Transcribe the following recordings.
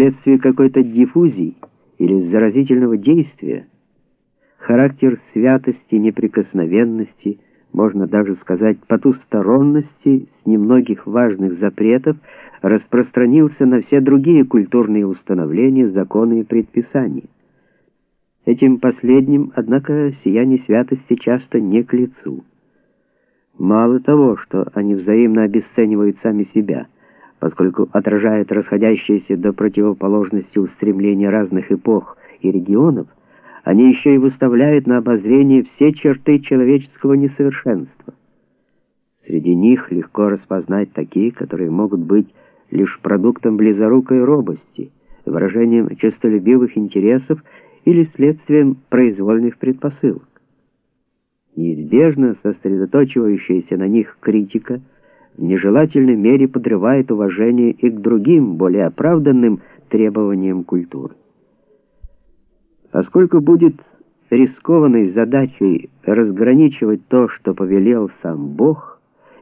вследствие какой-то диффузии или заразительного действия, характер святости, неприкосновенности, можно даже сказать потусторонности с немногих важных запретов распространился на все другие культурные установления, законы и предписания. Этим последним, однако, сияние святости часто не к лицу. Мало того, что они взаимно обесценивают сами себя, поскольку отражают расходящиеся до противоположности устремления разных эпох и регионов, они еще и выставляют на обозрение все черты человеческого несовершенства. Среди них легко распознать такие, которые могут быть лишь продуктом близорукой робости, выражением честолюбивых интересов или следствием произвольных предпосылок. Неизбежно сосредоточивающаяся на них критика в нежелательной мере подрывает уважение и к другим, более оправданным требованиям культуры. Поскольку будет рискованной задачей разграничивать то, что повелел сам Бог,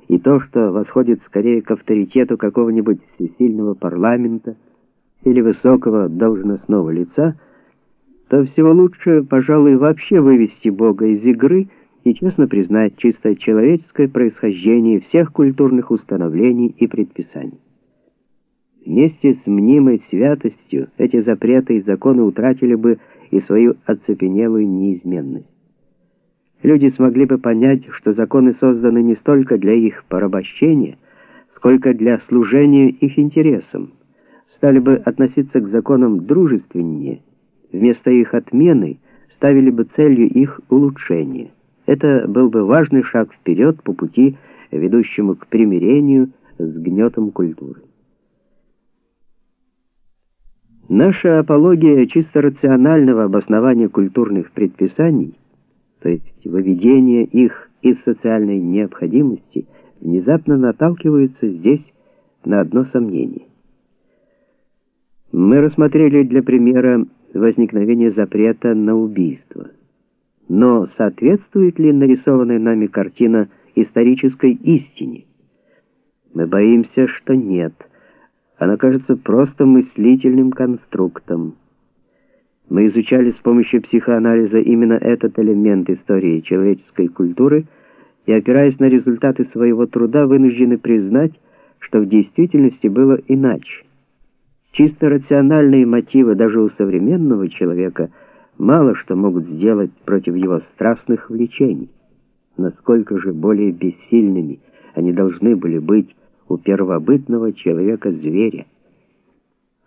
и то, что восходит скорее к авторитету какого-нибудь всесильного парламента или высокого должностного лица, то всего лучше, пожалуй, вообще вывести Бога из игры и честно признать чисто человеческое происхождение всех культурных установлений и предписаний. Вместе с мнимой святостью эти запреты и законы утратили бы и свою оцепенелую неизменность. Люди смогли бы понять, что законы созданы не столько для их порабощения, сколько для служения их интересам, стали бы относиться к законам дружественнее, вместо их отмены ставили бы целью их улучшения. Это был бы важный шаг вперед по пути, ведущему к примирению с гнетом культуры. Наша апология чисто рационального обоснования культурных предписаний, то есть выведения их из социальной необходимости, внезапно наталкивается здесь на одно сомнение. Мы рассмотрели для примера возникновение запрета на убийство. Но соответствует ли нарисованная нами картина исторической истине? Мы боимся, что нет – она кажется просто мыслительным конструктом. Мы изучали с помощью психоанализа именно этот элемент истории человеческой культуры и, опираясь на результаты своего труда, вынуждены признать, что в действительности было иначе. Чисто рациональные мотивы даже у современного человека мало что могут сделать против его страстных влечений. Насколько же более бессильными они должны были быть у первобытного человека-зверя.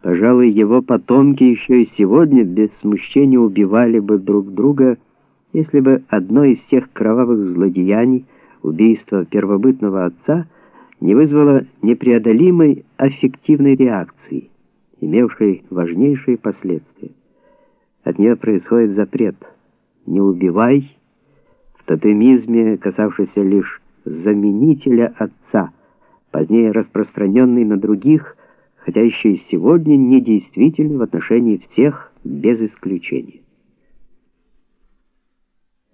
Пожалуй, его потомки еще и сегодня без смущения убивали бы друг друга, если бы одно из тех кровавых злодеяний, убийство первобытного отца, не вызвало непреодолимой аффективной реакции, имевшей важнейшие последствия. От нее происходит запрет «не убивай», в тотемизме, касавшийся лишь заменителя отца – позднее распространенный на других, хотя еще и сегодня недействительный в отношении всех без исключения.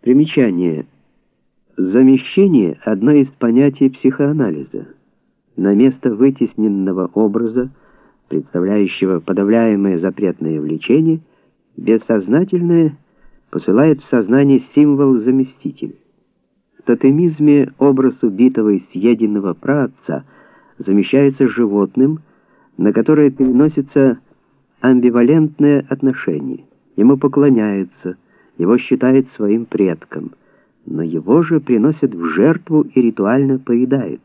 Примечание. Замещение – одно из понятий психоанализа. На место вытесненного образа, представляющего подавляемое запретное влечение, бессознательное посылает в сознание символ-заместитель тотемизме образ убитого и съеденного праотца замещается животным, на которое переносится амбивалентное отношение. Ему поклоняются, его считают своим предком, но его же приносят в жертву и ритуально поедают.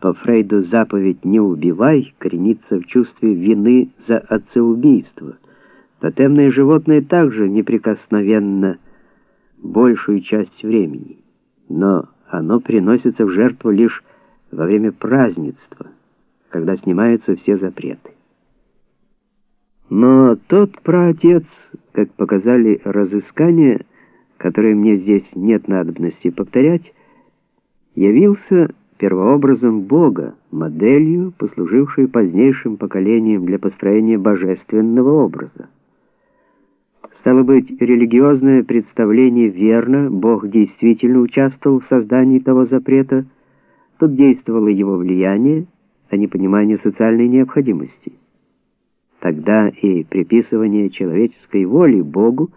По Фрейду заповедь «не убивай» коренится в чувстве вины за отцеубийство. Тотемное животное также неприкосновенно большую часть времени но оно приносится в жертву лишь во время празднества, когда снимаются все запреты. Но тот праотец, как показали разыскания, которые мне здесь нет надобности повторять, явился первообразом Бога, моделью, послужившей позднейшим поколениям для построения божественного образа. Стало быть, религиозное представление верно, Бог действительно участвовал в создании того запрета, тут действовало его влияние, а не понимание социальной необходимости. тогда и приписывание человеческой воли Богу